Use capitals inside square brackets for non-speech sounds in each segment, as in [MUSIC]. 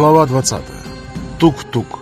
Глава 20. Тук-тук.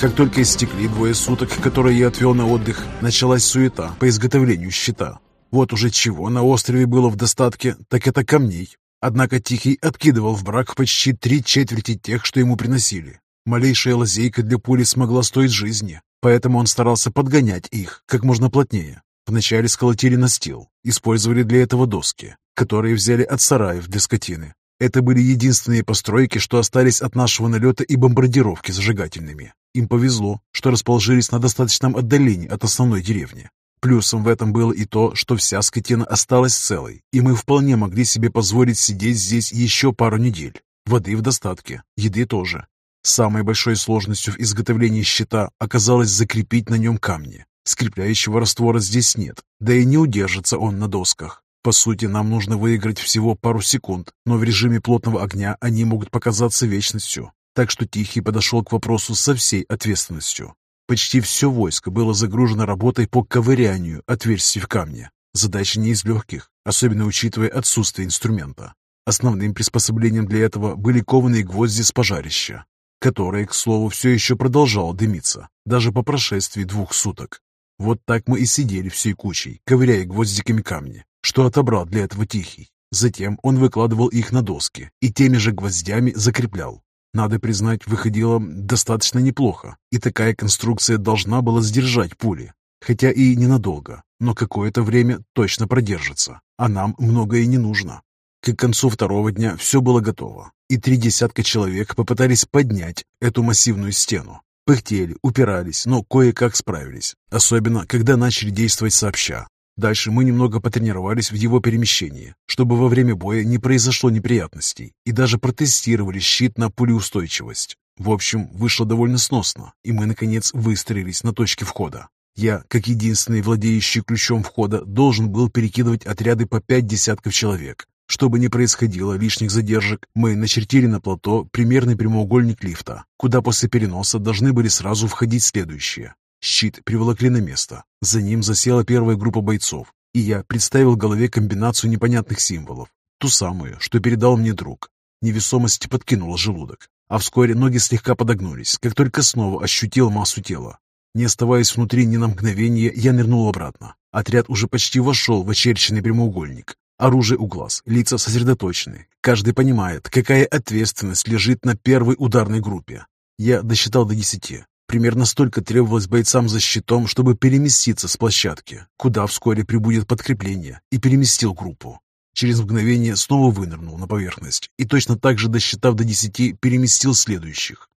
Как только истекли двое суток, которые я отвел на отдых, началась суета по изготовлению щита. Вот уже чего на острове было в достатке, так это камней. Однако Тихий откидывал в брак почти три четверти тех, что ему приносили. Малейшая лазейка для пули смогла стоить жизни, поэтому он старался подгонять их как можно плотнее. Вначале сколотили настил, использовали для этого доски, которые взяли от сараев для скотины. Это были единственные постройки, что остались от нашего налета и бомбардировки зажигательными. Им повезло, что расположились на достаточном отдалении от основной деревни. Плюсом в этом было и то, что вся скотина осталась целой, и мы вполне могли себе позволить сидеть здесь еще пару недель. Воды в достатке, еды тоже. Самой большой сложностью в изготовлении щита оказалось закрепить на нем камни. Скрепляющего раствора здесь нет, да и не удержится он на досках. По сути, нам нужно выиграть всего пару секунд, но в режиме плотного огня они могут показаться вечностью. Так что Тихий подошел к вопросу со всей ответственностью. Почти все войско было загружено работой по ковырянию отверстий в камне. Задача не из легких, особенно учитывая отсутствие инструмента. Основным приспособлением для этого были кованые гвозди с пожарища, которое, к слову, все еще продолжало дымиться, даже по прошествии двух суток. Вот так мы и сидели всей кучей, ковыряя гвоздиками камни, что отобрал для этого Тихий. Затем он выкладывал их на доски и теми же гвоздями закреплял. Надо признать, выходило достаточно неплохо, и такая конструкция должна была сдержать пули. Хотя и ненадолго, но какое-то время точно продержится, а нам многое не нужно. К концу второго дня все было готово, и три десятка человек попытались поднять эту массивную стену. Пыхтели, упирались, но кое-как справились, особенно когда начали действовать сообща. Дальше мы немного потренировались в его перемещении, чтобы во время боя не произошло неприятностей, и даже протестировали щит на пулеустойчивость. В общем, вышло довольно сносно, и мы, наконец, выстроились на точке входа. Я, как единственный владеющий ключом входа, должен был перекидывать отряды по пять десятков человек, чтобы не происходило лишних задержек, мы начертили на плато примерный прямоугольник лифта, куда после переноса должны были сразу входить следующие. Щит приволокли на место. За ним засела первая группа бойцов, и я представил в голове комбинацию непонятных символов, ту самую, что передал мне друг. Невесомость подкинула желудок, а вскоре ноги слегка подогнулись, как только снова ощутил массу тела. Не оставаясь внутри ни на мгновение, я нырнул обратно. Отряд уже почти вошел в очерченный прямоугольник, Оружие у глаз, лица сосредоточены. Каждый понимает, какая ответственность лежит на первой ударной группе. Я досчитал до десяти. Примерно столько требовалось бойцам за щитом, чтобы переместиться с площадки, куда вскоре прибудет подкрепление, и переместил группу. Через мгновение снова вынырнул на поверхность и точно так же, досчитав до десяти, переместил следующих.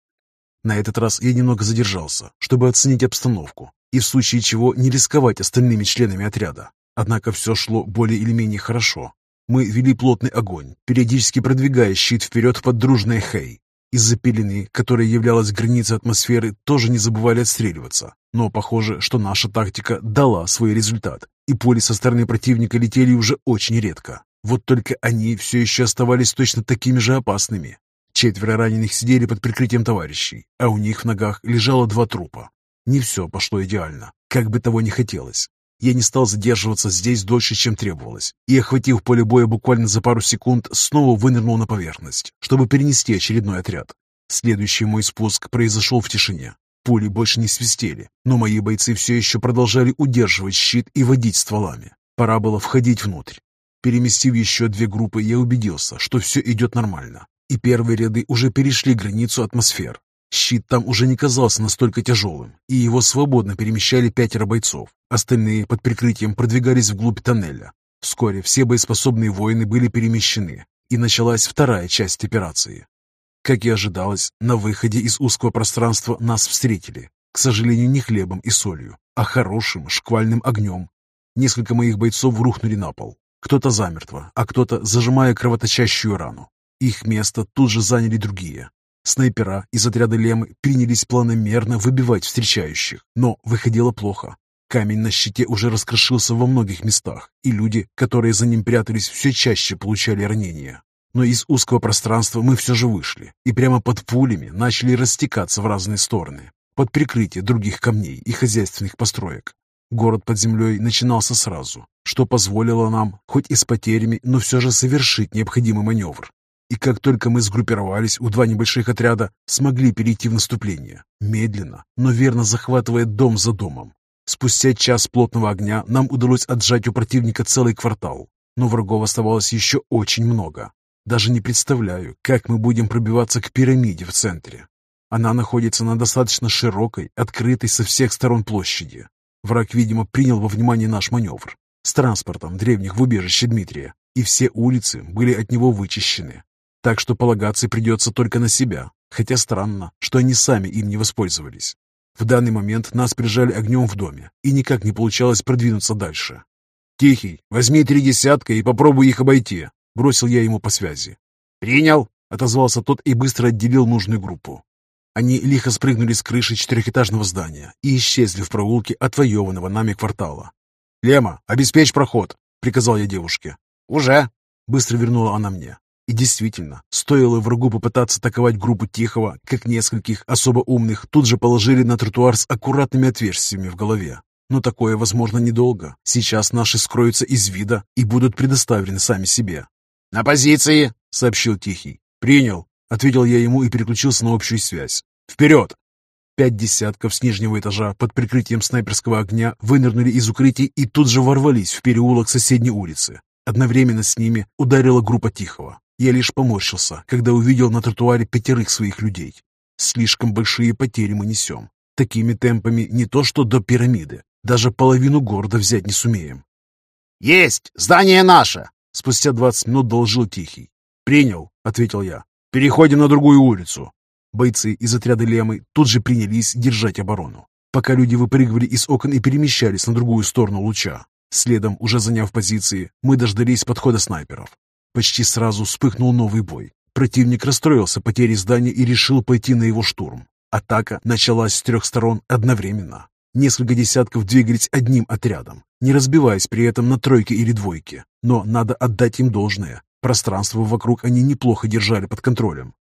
На этот раз я немного задержался, чтобы оценить обстановку и в случае чего не рисковать остальными членами отряда. Однако все шло более или менее хорошо. Мы вели плотный огонь, периодически продвигая щит вперед под дружное «Хей». Из-за пелены, которая являлась границей атмосферы, тоже не забывали отстреливаться. Но похоже, что наша тактика дала свой результат, и пули со стороны противника летели уже очень редко. Вот только они все еще оставались точно такими же опасными. Четверо раненых сидели под прикрытием товарищей, а у них в ногах лежало два трупа. Не все пошло идеально, как бы того ни хотелось. Я не стал задерживаться здесь дольше, чем требовалось, и, охватив поле боя буквально за пару секунд, снова вынырнул на поверхность, чтобы перенести очередной отряд. Следующий мой спуск произошел в тишине. Пули больше не свистели, но мои бойцы все еще продолжали удерживать щит и водить стволами. Пора было входить внутрь. Переместив еще две группы, я убедился, что все идет нормально, и первые ряды уже перешли границу атмосфер. Щит там уже не казался настолько тяжелым, и его свободно перемещали пятеро бойцов. Остальные под прикрытием продвигались вглубь тоннеля. Вскоре все боеспособные воины были перемещены, и началась вторая часть операции. Как и ожидалось, на выходе из узкого пространства нас встретили. К сожалению, не хлебом и солью, а хорошим шквальным огнем. Несколько моих бойцов рухнули на пол. Кто-то замертво, а кто-то зажимая кровоточащую рану. Их место тут же заняли другие. Снайпера из отряда Лемы принялись планомерно выбивать встречающих, но выходило плохо. Камень на щите уже раскрошился во многих местах, и люди, которые за ним прятались, все чаще получали ранения. Но из узкого пространства мы все же вышли, и прямо под пулями начали растекаться в разные стороны, под прикрытие других камней и хозяйственных построек. Город под землей начинался сразу, что позволило нам, хоть и с потерями, но все же совершить необходимый маневр. И как только мы сгруппировались у два небольших отряда, смогли перейти в наступление, медленно, но верно захватывая дом за домом. Спустя час плотного огня нам удалось отжать у противника целый квартал, но врагов оставалось еще очень много. Даже не представляю, как мы будем пробиваться к пирамиде в центре. Она находится на достаточно широкой, открытой со всех сторон площади. Враг, видимо, принял во внимание наш маневр с транспортом древних в убежище Дмитрия, и все улицы были от него вычищены. Так что полагаться придется только на себя, хотя странно, что они сами им не воспользовались. В данный момент нас прижали огнем в доме, и никак не получалось продвинуться дальше. «Тихий, возьми три десятка и попробуй их обойти», — бросил я ему по связи. «Принял», — отозвался тот и быстро отделил нужную группу. Они лихо спрыгнули с крыши четырехэтажного здания и исчезли в проулке отвоеванного нами квартала. «Лема, обеспечь проход!» — приказал я девушке. «Уже!» — быстро вернула она мне. И действительно, стоило врагу попытаться атаковать группу Тихого, как нескольких особо умных тут же положили на тротуар с аккуратными отверстиями в голове. Но такое возможно недолго. Сейчас наши скроются из вида и будут предоставлены сами себе. «На позиции!» — сообщил Тихий. «Принял!» Ответил я ему и переключился на общую связь. «Вперед!» Пять десятков с нижнего этажа под прикрытием снайперского огня вынырнули из укрытий и тут же ворвались в переулок соседней улицы. Одновременно с ними ударила группа Тихого. Я лишь поморщился, когда увидел на тротуаре пятерых своих людей. Слишком большие потери мы несем. Такими темпами не то что до пирамиды, даже половину города взять не сумеем. «Есть! Здание наше!» Спустя двадцать минут доложил Тихий. «Принял», — ответил я. Переходим на другую улицу. Бойцы из отряда Лемы тут же принялись держать оборону, пока люди выпрыгивали из окон и перемещались на другую сторону луча. Следом, уже заняв позиции, мы дождались подхода снайперов. Почти сразу вспыхнул новый бой. Противник расстроился потерей здания и решил пойти на его штурм. Атака началась с трех сторон одновременно. Несколько десятков двигались одним отрядом, не разбиваясь при этом на тройки или двойки. Но надо отдать им должное. Пространство вокруг они неплохо держали под контролем.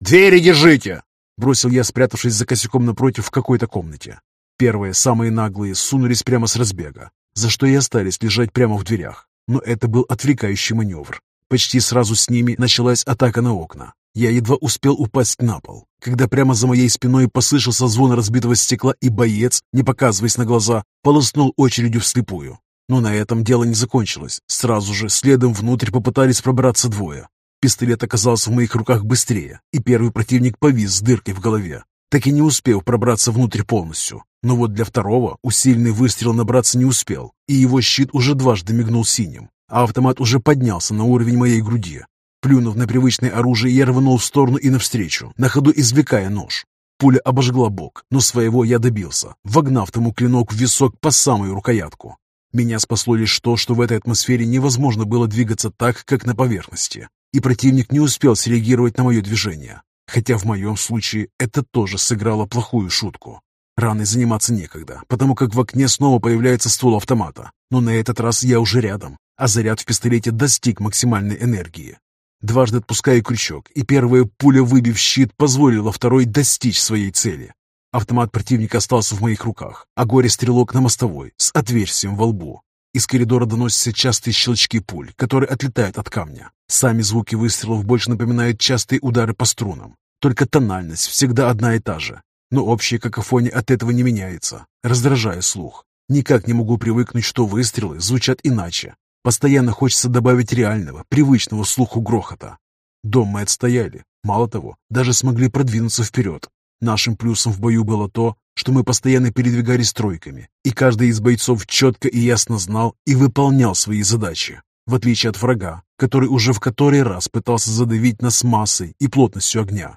«Двери держите!» — бросил я, спрятавшись за косяком напротив в какой-то комнате. Первые, самые наглые, сунулись прямо с разбега, за что и остались лежать прямо в дверях. Но это был отвлекающий маневр. Почти сразу с ними началась атака на окна. Я едва успел упасть на пол, когда прямо за моей спиной послышался звон разбитого стекла, и боец, не показываясь на глаза, полоснул очередью вслепую. Но на этом дело не закончилось. Сразу же следом внутрь попытались пробраться двое. Пистолет оказался в моих руках быстрее, и первый противник повис с дыркой в голове, так и не успев пробраться внутрь полностью. Но вот для второго усиленный выстрел набраться не успел, и его щит уже дважды мигнул синим, а автомат уже поднялся на уровень моей груди. Плюнув на привычное оружие, я рванул в сторону и навстречу, на ходу извлекая нож. Пуля обожгла бок, но своего я добился, вогнав тому клинок в висок по самую рукоятку. Меня спасло лишь то, что в этой атмосфере невозможно было двигаться так, как на поверхности, и противник не успел среагировать на мое движение. Хотя в моем случае это тоже сыграло плохую шутку. Раной заниматься некогда, потому как в окне снова появляется ствол автомата. Но на этот раз я уже рядом, а заряд в пистолете достиг максимальной энергии. Дважды отпускаю крючок, и первая пуля, выбив щит, позволила второй достичь своей цели. Автомат противника остался в моих руках, а горе-стрелок на мостовой, с отверстием во лбу. Из коридора доносятся частые щелчки пуль, которые отлетают от камня. Сами звуки выстрелов больше напоминают частые удары по струнам. Только тональность всегда одна и та же. Но общая какофония от этого не меняется, раздражая слух. Никак не могу привыкнуть, что выстрелы звучат иначе. Постоянно хочется добавить реального, привычного слуху грохота. Дом мы отстояли. Мало того, даже смогли продвинуться вперед. Нашим плюсом в бою было то, что мы постоянно передвигались тройками, и каждый из бойцов четко и ясно знал и выполнял свои задачи, в отличие от врага, который уже в который раз пытался задавить нас массой и плотностью огня.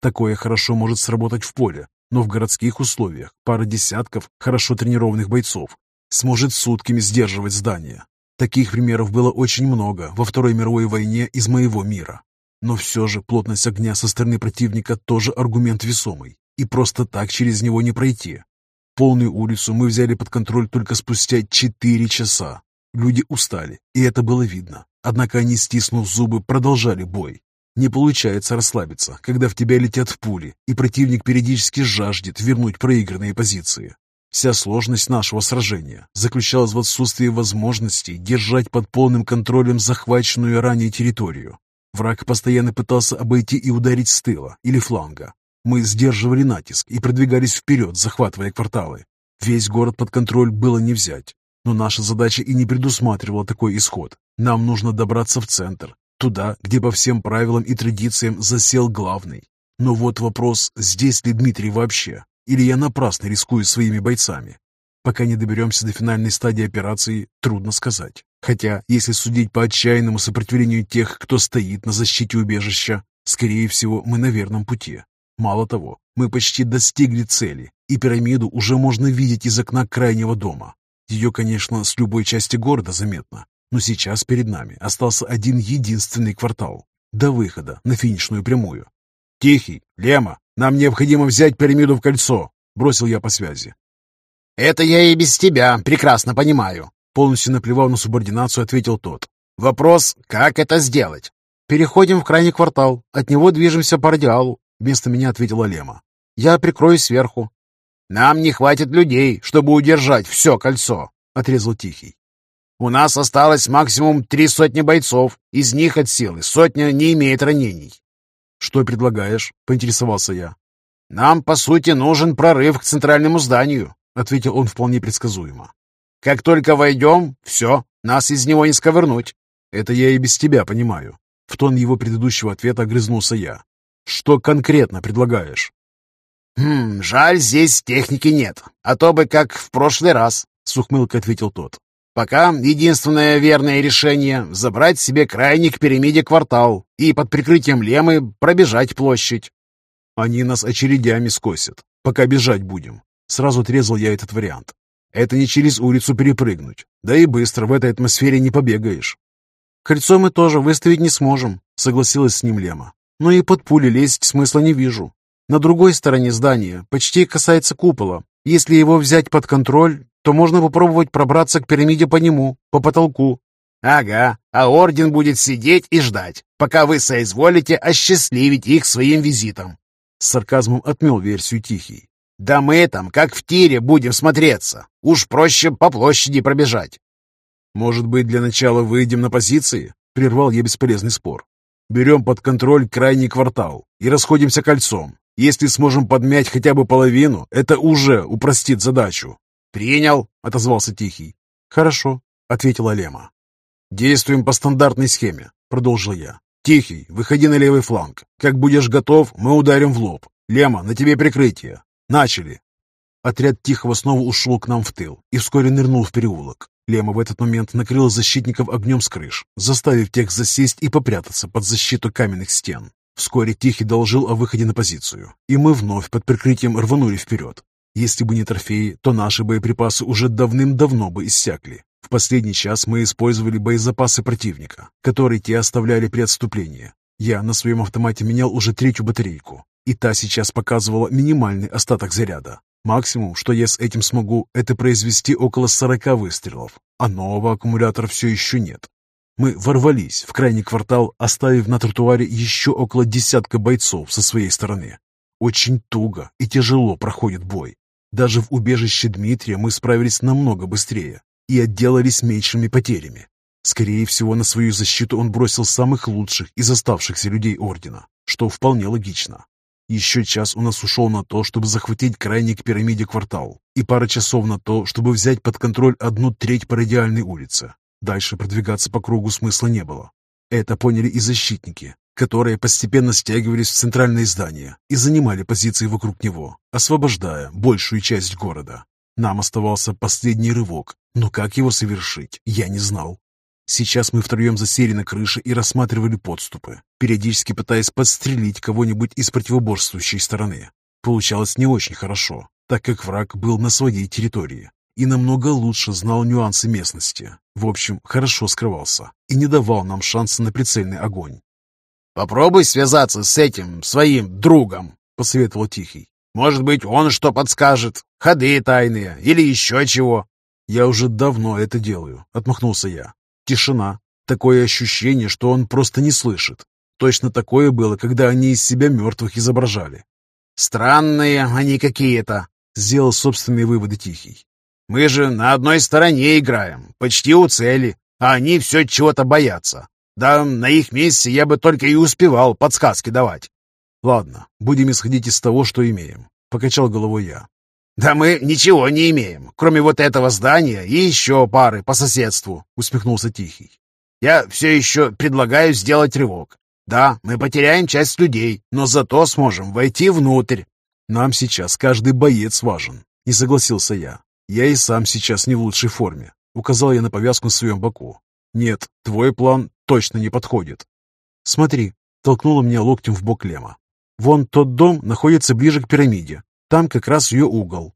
Такое хорошо может сработать в поле, но в городских условиях пара десятков хорошо тренированных бойцов сможет сутками сдерживать здание. Таких примеров было очень много во Второй мировой войне из моего мира. Но все же плотность огня со стороны противника тоже аргумент весомый, и просто так через него не пройти. Полную улицу мы взяли под контроль только спустя четыре часа. Люди устали, и это было видно. Однако они, стиснув зубы, продолжали бой. Не получается расслабиться, когда в тебя летят пули, и противник периодически жаждет вернуть проигранные позиции. Вся сложность нашего сражения заключалась в отсутствии возможности держать под полным контролем захваченную ранее территорию. Враг постоянно пытался обойти и ударить с тыла или фланга. Мы сдерживали натиск и продвигались вперед, захватывая кварталы. Весь город под контроль было не взять, но наша задача и не предусматривала такой исход. Нам нужно добраться в центр, туда, где по всем правилам и традициям засел главный. Но вот вопрос, здесь ли Дмитрий вообще, или я напрасно рискую своими бойцами. Пока не доберемся до финальной стадии операции, трудно сказать. Хотя, если судить по отчаянному сопротивлению тех, кто стоит на защите убежища, скорее всего, мы на верном пути. Мало того, мы почти достигли цели, и пирамиду уже можно видеть из окна крайнего дома. Ее, конечно, с любой части города заметно, но сейчас перед нами остался один единственный квартал до выхода на финишную прямую. «Тихий, Лема, нам необходимо взять пирамиду в кольцо», — бросил я по связи. «Это я и без тебя прекрасно понимаю», — полностью наплевав на субординацию, ответил тот. «Вопрос, как это сделать?» «Переходим в крайний квартал, от него движемся по радиалу», — вместо меня ответила Лема. «Я прикрою сверху. «Нам не хватит людей, чтобы удержать все кольцо», — отрезал Тихий. «У нас осталось максимум три сотни бойцов, из них от силы сотня не имеет ранений». «Что предлагаешь?» — поинтересовался я. «Нам, по сути, нужен прорыв к центральному зданию», — ответил он вполне предсказуемо. «Как только войдем, все, нас из него не сковырнуть». «Это я и без тебя понимаю». В тон его предыдущего ответа огрызнулся я. «Что конкретно предлагаешь?» «Хм, жаль, здесь техники нет, а то бы как в прошлый раз», — с ухмылкой ответил тот. «Пока единственное верное решение — забрать себе крайний к пирамиде квартал и под прикрытием лемы пробежать площадь». «Они нас очередями скосят, пока бежать будем». Сразу отрезал я этот вариант. «Это не через улицу перепрыгнуть, да и быстро в этой атмосфере не побегаешь». «Кольцо мы тоже выставить не сможем», — согласилась с ним Лема. «Но и под пули лезть смысла не вижу. На другой стороне здания почти касается купола. Если его взять под контроль, то можно попробовать пробраться к пирамиде по нему, по потолку. Ага, а орден будет сидеть и ждать, пока вы соизволите осчастливить их своим визитом. С сарказмом отмел версию Тихий. Да мы там, как в тире, будем смотреться. Уж проще по площади пробежать. Может быть, для начала выйдем на позиции? Прервал я бесполезный спор. Берем под контроль крайний квартал и расходимся кольцом. Если сможем подмять хотя бы половину, это уже упростит задачу. «Принял», — отозвался Тихий. «Хорошо», — ответила Лема. «Действуем по стандартной схеме», — продолжил я. «Тихий, выходи на левый фланг. Как будешь готов, мы ударим в лоб. Лема, на тебе прикрытие. Начали!» Отряд Тихого снова ушел к нам в тыл и вскоре нырнул в переулок. Лема в этот момент накрыла защитников огнем с крыш, заставив тех засесть и попрятаться под защиту каменных стен. Вскоре Тихий доложил о выходе на позицию, и мы вновь под прикрытием рванули вперед. Если бы не трофеи, то наши боеприпасы уже давным-давно бы иссякли. В последний час мы использовали боезапасы противника, которые те оставляли при отступлении. Я на своем автомате менял уже третью батарейку, и та сейчас показывала минимальный остаток заряда. Максимум, что я с этим смогу, это произвести около 40 выстрелов, а нового аккумулятора все еще нет. Мы ворвались в крайний квартал, оставив на тротуаре еще около десятка бойцов со своей стороны. Очень туго и тяжело проходит бой. Даже в убежище Дмитрия мы справились намного быстрее и отделались меньшими потерями. Скорее всего, на свою защиту он бросил самых лучших из оставшихся людей Ордена, что вполне логично. Еще час у нас ушел на то, чтобы захватить крайний к пирамиде квартал, и пара часов на то, чтобы взять под контроль одну треть по радиальной улице. Дальше продвигаться по кругу смысла не было. Это поняли и защитники, которые постепенно стягивались в центральное здание и занимали позиции вокруг него, освобождая большую часть города. Нам оставался последний рывок, но как его совершить, я не знал. Сейчас мы втроем засели на крыше и рассматривали подступы, периодически пытаясь подстрелить кого-нибудь из противоборствующей стороны. Получалось не очень хорошо, так как враг был на своей территории и намного лучше знал нюансы местности. В общем, хорошо скрывался и не давал нам шанса на прицельный огонь. «Попробуй связаться с этим своим другом», — посоветовал Тихий. «Может быть, он что подскажет, ходы тайные или еще чего». «Я уже давно это делаю», — отмахнулся я. «Тишина. Такое ощущение, что он просто не слышит. Точно такое было, когда они из себя мертвых изображали». «Странные они какие-то», Сделал собственные выводы Тихий. «Мы же на одной стороне играем, почти у цели, а они все чего-то боятся. Да на их месте я бы только и успевал подсказки давать». «Ладно, будем исходить из того, что имеем», — покачал головой я. «Да мы ничего не имеем, кроме вот этого здания и еще пары по соседству», — усмехнулся Тихий. «Я все еще предлагаю сделать рывок. Да, мы потеряем часть людей, но зато сможем войти внутрь». «Нам сейчас каждый боец важен», — не согласился я. «Я и сам сейчас не в лучшей форме», — указал я на повязку на своем боку. «Нет, твой план точно не подходит». «Смотри», — толкнула меня локтем в бок Лема. «Вон тот дом находится ближе к пирамиде. Там как раз ее угол».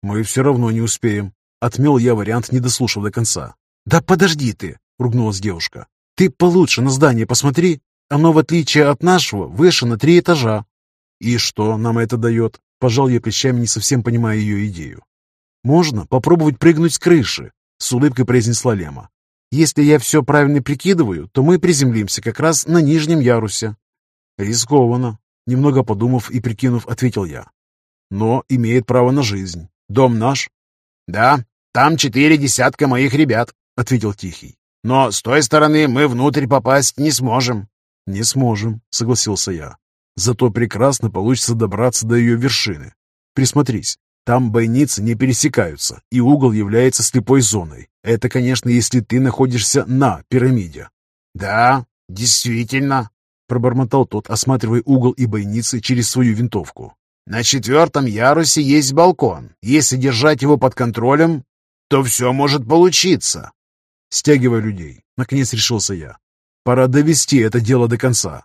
«Мы все равно не успеем», — отмел я вариант, не дослушав до конца. «Да подожди ты!» — ругнулась девушка. «Ты получше на здание посмотри. Оно, в отличие от нашего, выше на три этажа. «И что нам это дает?» Пожал я плечами, не совсем понимая ее идею. «Можно попробовать прыгнуть с крыши», — с улыбкой произнесла Лема. «Если я все правильно прикидываю, то мы приземлимся как раз на нижнем ярусе». «Рискованно», — немного подумав и прикинув, ответил я. «Но имеет право на жизнь. Дом наш?» «Да, там четыре десятка моих ребят», — ответил Тихий. «Но с той стороны мы внутрь попасть не сможем». «Не сможем», — согласился я. Зато прекрасно получится добраться до ее вершины. Присмотрись, там бойницы не пересекаются, и угол является слепой зоной. Это, конечно, если ты находишься на пирамиде. «Да, действительно», — пробормотал тот, осматривая угол и бойницы через свою винтовку. «На четвертом ярусе есть балкон. Если держать его под контролем, то все может получиться». «Стягивай людей», — наконец решился я. «Пора довести это дело до конца.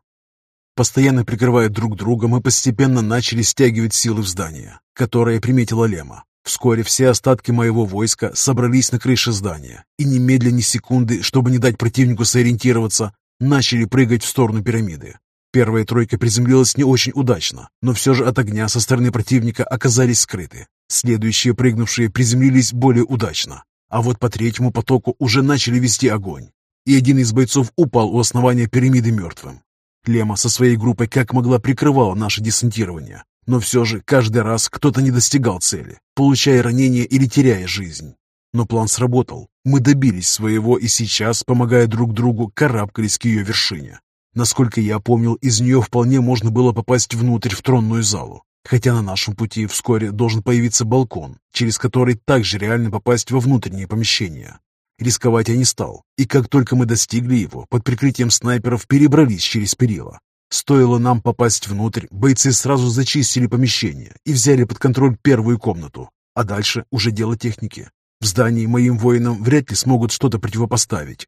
Постоянно прикрывая друг друга, мы постепенно начали стягивать силы в здание, которое приметила Лема. Вскоре все остатки моего войска собрались на крыше здания и немедленно ни секунды, чтобы не дать противнику сориентироваться, начали прыгать в сторону пирамиды. Первая тройка приземлилась не очень удачно, но все же от огня со стороны противника оказались скрыты. Следующие прыгнувшие приземлились более удачно, а вот по третьему потоку уже начали вести огонь. И один из бойцов упал у основания пирамиды мертвым. Лема со своей группой как могла прикрывала наше десантирование, но все же каждый раз кто-то не достигал цели, получая ранения или теряя жизнь. Но план сработал. Мы добились своего и сейчас, помогая друг другу, карабкались к ее вершине. Насколько я помнил, из нее вполне можно было попасть внутрь в тронную залу. Хотя на нашем пути вскоре должен появиться балкон, через который также реально попасть во внутренние помещения. Рисковать я не стал, и как только мы достигли его, под прикрытием снайперов перебрались через перила. Стоило нам попасть внутрь, бойцы сразу зачистили помещение и взяли под контроль первую комнату, а дальше уже дело техники. В здании моим воинам вряд ли смогут что-то противопоставить.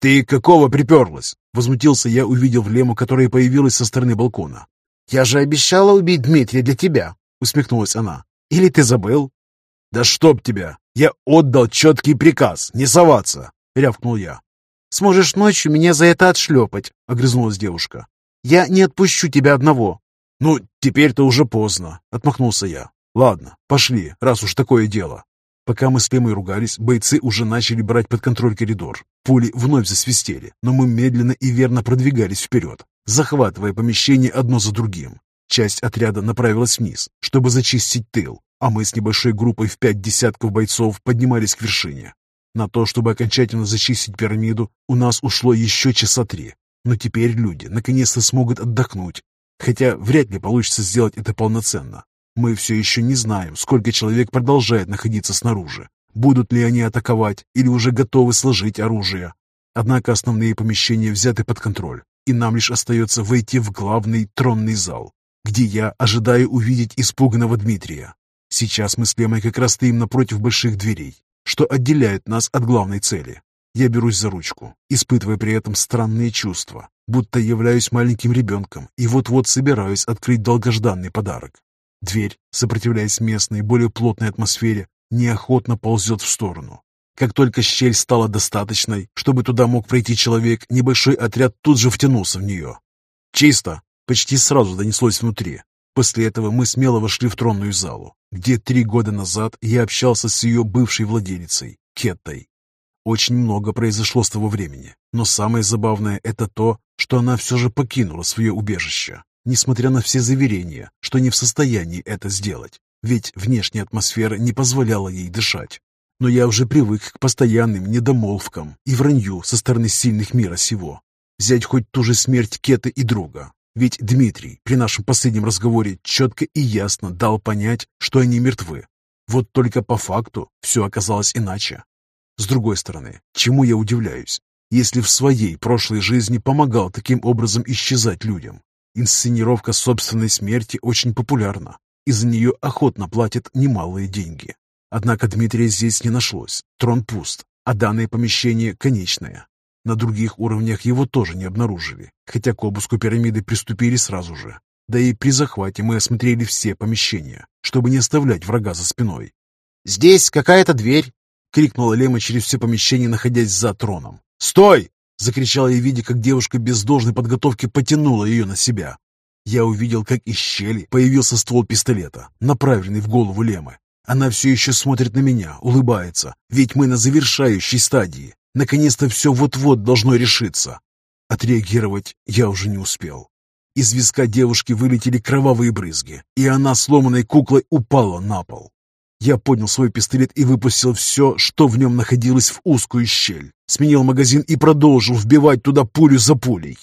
«Ты какого приперлась?» — возмутился я, увидев Лему, которая появилась со стороны балкона. «Я же обещала убить Дмитрия для тебя», — усмехнулась она. «Или ты забыл?» «Да чтоб тебя! Я отдал четкий приказ не соваться!» — рявкнул я. «Сможешь ночью меня за это отшлепать», — огрызнулась девушка. «Я не отпущу тебя одного». «Ну, теперь-то уже поздно», — отмахнулся я. «Ладно, пошли, раз уж такое дело». Пока мы с Лемой ругались, бойцы уже начали брать под контроль коридор. Пули вновь засвистели, но мы медленно и верно продвигались вперед, захватывая помещение одно за другим. Часть отряда направилась вниз, чтобы зачистить тыл, а мы с небольшой группой в пять десятков бойцов поднимались к вершине. На то, чтобы окончательно зачистить пирамиду, у нас ушло еще часа три. Но теперь люди наконец-то смогут отдохнуть. Хотя вряд ли получится сделать это полноценно. Мы все еще не знаем, сколько человек продолжает находиться снаружи. Будут ли они атаковать или уже готовы сложить оружие. Однако основные помещения взяты под контроль, и нам лишь остается войти в главный тронный зал, где я ожидаю увидеть испуганного Дмитрия. Сейчас мы с Лемой как раз стоим напротив больших дверей, что отделяет нас от главной цели. Я берусь за ручку, испытывая при этом странные чувства, будто являюсь маленьким ребенком и вот-вот собираюсь открыть долгожданный подарок. Дверь, сопротивляясь местной, более плотной атмосфере, неохотно ползет в сторону. Как только щель стала достаточной, чтобы туда мог пройти человек, небольшой отряд тут же втянулся в нее. «Чисто!» Почти сразу донеслось внутри. После этого мы смело вошли в тронную залу, где три года назад я общался с ее бывшей владелицей, Кеттой. Очень много произошло с того времени, но самое забавное это то, что она все же покинула свое убежище, несмотря на все заверения, что не в состоянии это сделать. ведь внешняя атмосфера не позволяла ей дышать. Но я уже привык к постоянным недомолвкам и вранью со стороны сильных мира сего. Взять хоть ту же смерть Кеты и друга. Ведь Дмитрий при нашем последнем разговоре четко и ясно дал понять, что они мертвы. Вот только по факту все оказалось иначе. С другой стороны, чему я удивляюсь, если в своей прошлой жизни помогал таким образом исчезать людям? Инсценировка собственной смерти очень популярна, и за нее охотно платят немалые деньги. Однако Дмитрия здесь не нашлось, трон пуст, а данное помещение конечное. На других уровнях его тоже не обнаружили, хотя к обыску пирамиды приступили сразу же. Да и при захвате мы осмотрели все помещения, чтобы не оставлять врага за спиной. «Здесь какая-то дверь!» — крикнула Лема через все помещение, находясь за троном. «Стой!» — закричала я, видя, как девушка без должной подготовки потянула ее на себя. Я увидел, как из щели появился ствол пистолета, направленный в голову Лемы. Она все еще смотрит на меня, улыбается, ведь мы на завершающей стадии. Наконец-то все вот-вот должно решиться. Отреагировать я уже не успел. Из виска девушки вылетели кровавые брызги, и она сломанной куклой упала на пол. Я поднял свой пистолет и выпустил все, что в нем находилось в узкую щель. Сменил магазин и продолжил вбивать туда пулю за пулей.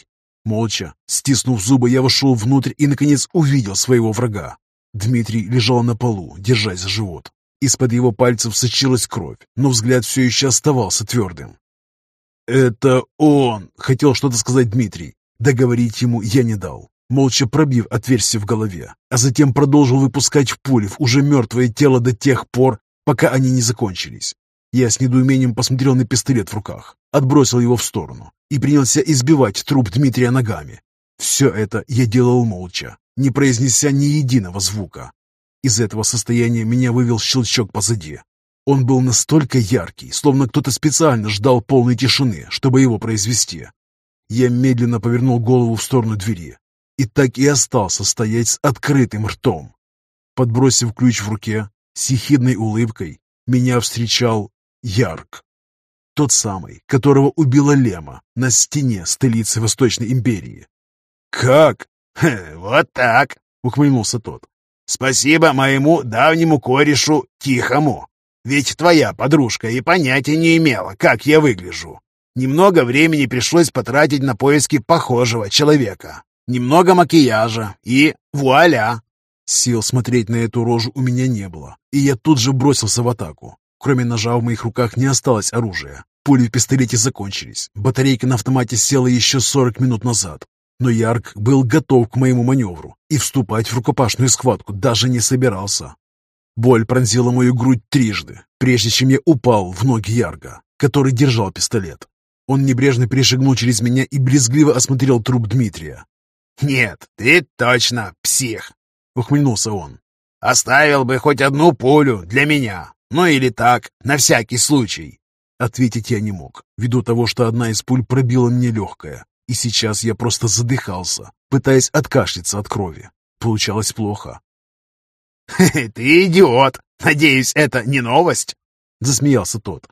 Молча, стиснув зубы, я вошел внутрь и, наконец, увидел своего врага. Дмитрий лежал на полу, держась за живот. Из-под его пальцев сочилась кровь, но взгляд все еще оставался твердым. «Это он!» — хотел что-то сказать Дмитрий. Договорить ему я не дал, молча пробив отверстие в голове, а затем продолжил выпускать пули в уже мертвое тело до тех пор, пока они не закончились. Я с недоумением посмотрел на пистолет в руках, отбросил его в сторону и принялся избивать труп Дмитрия ногами. Все это я делал молча, не произнеся ни единого звука. Из этого состояния меня вывел щелчок позади. Он был настолько яркий, словно кто-то специально ждал полной тишины, чтобы его произвести. Я медленно повернул голову в сторону двери и так и остался стоять с открытым ртом. Подбросив ключ в руке, с ехидной улыбкой, меня встречал Ярк. Тот самый, которого убила Лема на стене столицы Восточной империи. «Как?» «Вот так!» — ухмыльнулся тот. «Спасибо моему давнему корешу Тихому. Ведь твоя подружка и понятия не имела, как я выгляжу. Немного времени пришлось потратить на поиски похожего человека. Немного макияжа и вуаля!» Сил смотреть на эту рожу у меня не было, и я тут же бросился в атаку. Кроме ножа в моих руках не осталось оружия. Пули в пистолете закончились. Батарейка на автомате села еще 40 минут назад. Но Ярк был готов к моему маневру и вступать в рукопашную схватку даже не собирался. Боль пронзила мою грудь трижды, прежде чем я упал в ноги Ярга, который держал пистолет. Он небрежно перешагнул через меня и брезгливо осмотрел труп Дмитрия. «Нет, ты точно псих!» — ухмыльнулся он. «Оставил бы хоть одну пулю для меня, ну или так, на всякий случай». Ответить я не мог, ввиду того, что одна из пуль пробила мне легкое, и сейчас я просто задыхался, пытаясь откашляться от крови. Получалось плохо. [LAUGHS] «Ты идиот! Надеюсь, это не новость?» — засмеялся тот.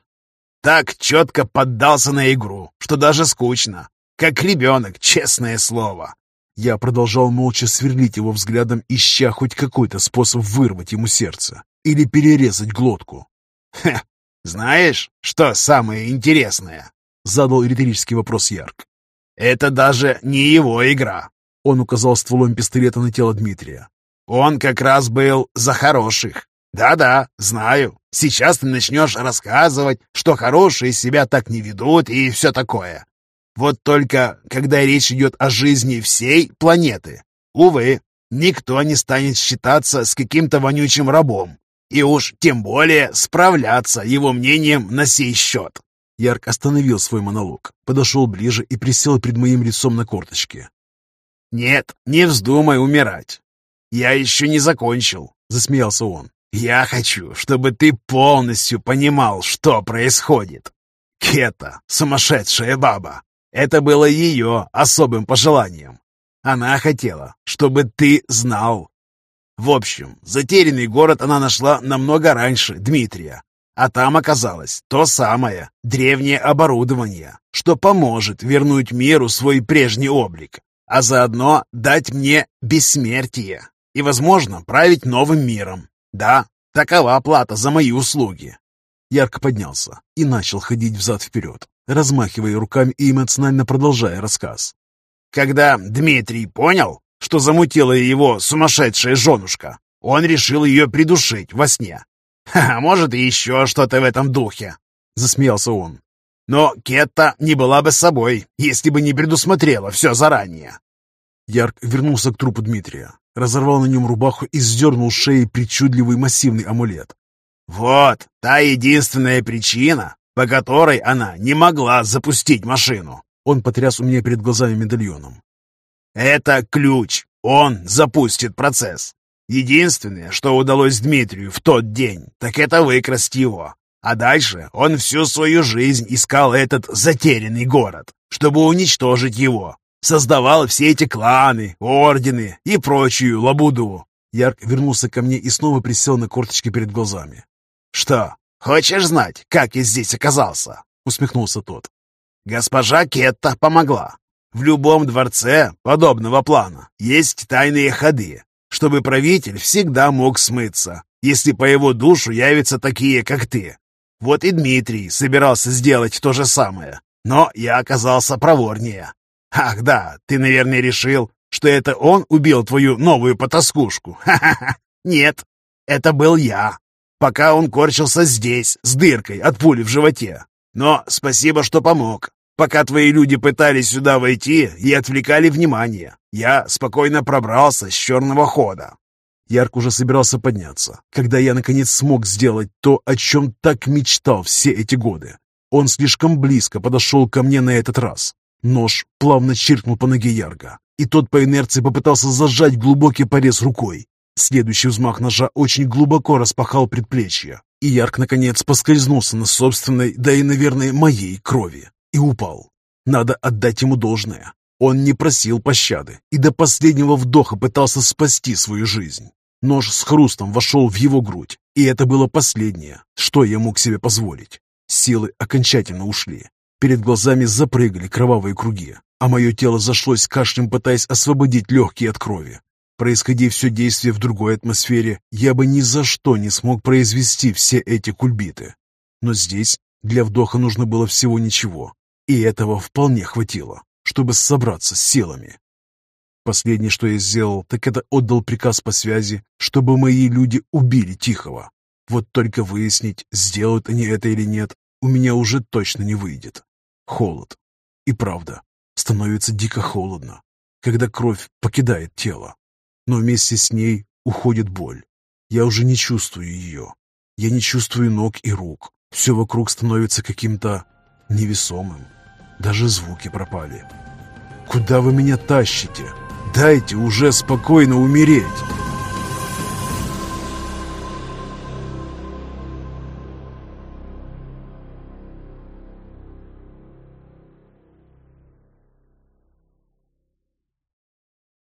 «Так четко поддался на игру, что даже скучно. Как ребенок, честное слово». Я продолжал молча сверлить его взглядом, ища хоть какой-то способ вырвать ему сердце или перерезать глотку. «Хе, знаешь, что самое интересное?» — задал риторический вопрос Ярк. Это даже не его игра. Он указал стволом пистолета на тело Дмитрия. Он как раз был за хороших. Да-да, знаю. Сейчас ты начнешь рассказывать, что хорошие себя так не ведут и все такое. Вот только, когда речь идет о жизни всей планеты, увы, никто не станет считаться с каким-то вонючим рабом. И уж тем более справляться его мнением на сей счет. Ярк остановил свой монолог, подошел ближе и присел перед моим лицом на корточке. «Нет, не вздумай умирать. Я еще не закончил», — засмеялся он. «Я хочу, чтобы ты полностью понимал, что происходит. Кета, сумасшедшая баба, это было ее особым пожеланием. Она хотела, чтобы ты знал. В общем, затерянный город она нашла намного раньше Дмитрия, а там оказалось то самое древнее оборудование, что поможет вернуть миру свой прежний облик, а заодно дать мне бессмертие и, возможно, править новым миром. Да, такова плата за мои услуги. Ярко поднялся и начал ходить взад-вперед, размахивая руками и эмоционально продолжая рассказ. Когда Дмитрий понял, что замутила его сумасшедшая женушка, он решил ее придушить во сне. Ха, может, и еще что-то в этом духе. Засмеялся он. Но Кетта не была бы собой, если бы не предусмотрела все заранее. Ярк вернулся к трупу Дмитрия, разорвал на нем рубаху и сдернул с шеи причудливый массивный амулет. «Вот та единственная причина, по которой она не могла запустить машину». Он потряс у меня перед глазами медальоном. «Это ключ. Он запустит процесс. Единственное, что удалось Дмитрию в тот день, так это выкрасть его. А дальше он всю свою жизнь искал этот затерянный город, чтобы уничтожить его. Создавал все эти кланы, ордены и прочую лабуду. Ярк вернулся ко мне и снова присел на корточки перед глазами. «Что, хочешь знать, как я здесь оказался?» — усмехнулся тот. «Госпожа Кетта помогла. В любом дворце подобного плана есть тайные ходы, чтобы правитель всегда мог смыться, если по его душу явятся такие, как ты. Вот и Дмитрий собирался сделать то же самое, но я оказался проворнее. Ах да, ты, наверное, решил, что это он убил твою новую потаскушку. [LAUGHS] Ха-ха-ха. Нет, это был я, пока он корчился здесь, с дыркой от пули в животе. Но спасибо, что помог. Пока твои люди пытались сюда войти и отвлекали внимание, я спокойно пробрался с черного хода. Ярк уже собирался подняться, когда я наконец смог сделать то, о чем так мечтал все эти годы. Он слишком близко подошел ко мне на этот раз. Нож плавно чиркнул по ноге Ярга, и тот по инерции попытался зажать глубокий порез рукой. Следующий взмах ножа очень глубоко распахал предплечье, и Ярк наконец поскользнулся на собственной, да и, наверное, моей крови и упал. Надо отдать ему должное. Он не просил пощады и до последнего вдоха пытался спасти свою жизнь. Нож с хрустом вошел в его грудь, и это было последнее, что я мог себе позволить. Силы окончательно ушли. Перед глазами запрыгали кровавые круги, а мое тело зашлось кашлем, пытаясь освободить легкие от крови. Происходи все действие в другой атмосфере, я бы ни за что не смог произвести все эти кульбиты. Но здесь для вдоха нужно было всего ничего, и этого вполне хватило, чтобы собраться с силами. Последнее, что я сделал, так это отдал приказ по связи, чтобы мои люди убили Тихого. Вот только выяснить, сделают они это или нет, у меня уже точно не выйдет. Холод. И правда, становится дико холодно, когда кровь покидает тело. Но вместе с ней уходит боль. Я уже не чувствую ее. Я не чувствую ног и рук. Все вокруг становится каким-то невесомым. Даже звуки пропали. «Куда вы меня тащите? Дайте уже спокойно умереть!»